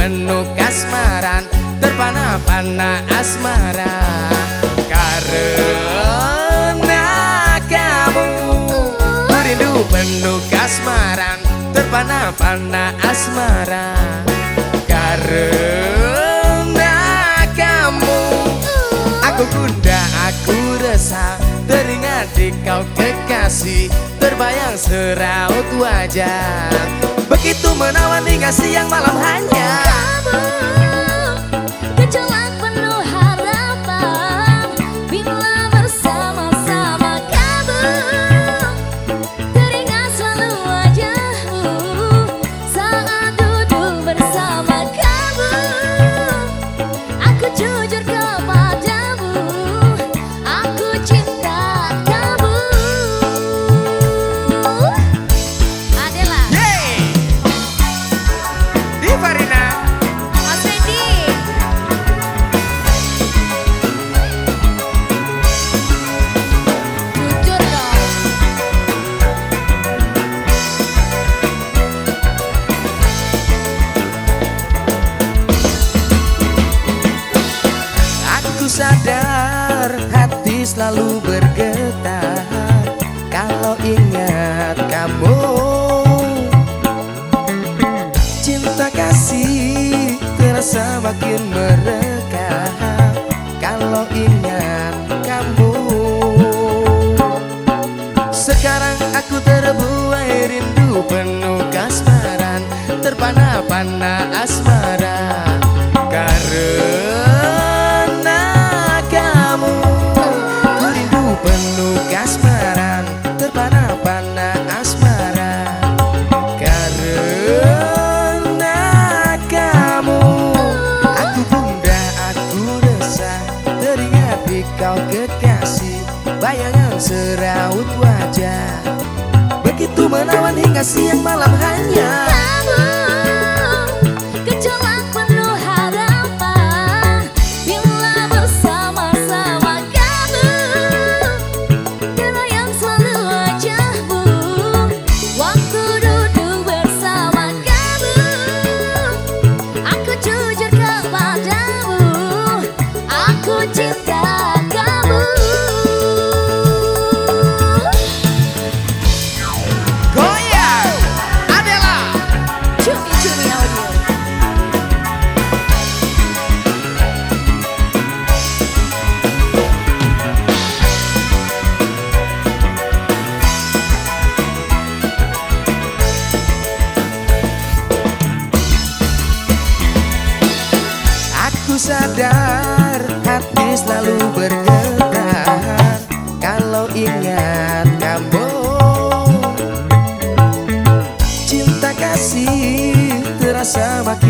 penuh kasmaran Terpana-pana asmara Karena kamu rindu penuh kasmaran Terpana-pana asmara Karena kamu Aku gunda, aku resah Teringat di kau kekasih Terbayang seraut wajah Begitu menawan hingga siang malam hanya. Kamu selalu bergetar Kalau ingat kamu. Cinta kasih terasa makin merekat kasmaran Terpana-pana asmara Karena kamu Aku bunda, aku resah. Teringat di kau kekasih Bayangan seraut wajah. Begitu menawan hingga siang malam hanya. Kamu sadar hati selalu bergetar. Kalau ingat kamu Cinta kasih terasa makin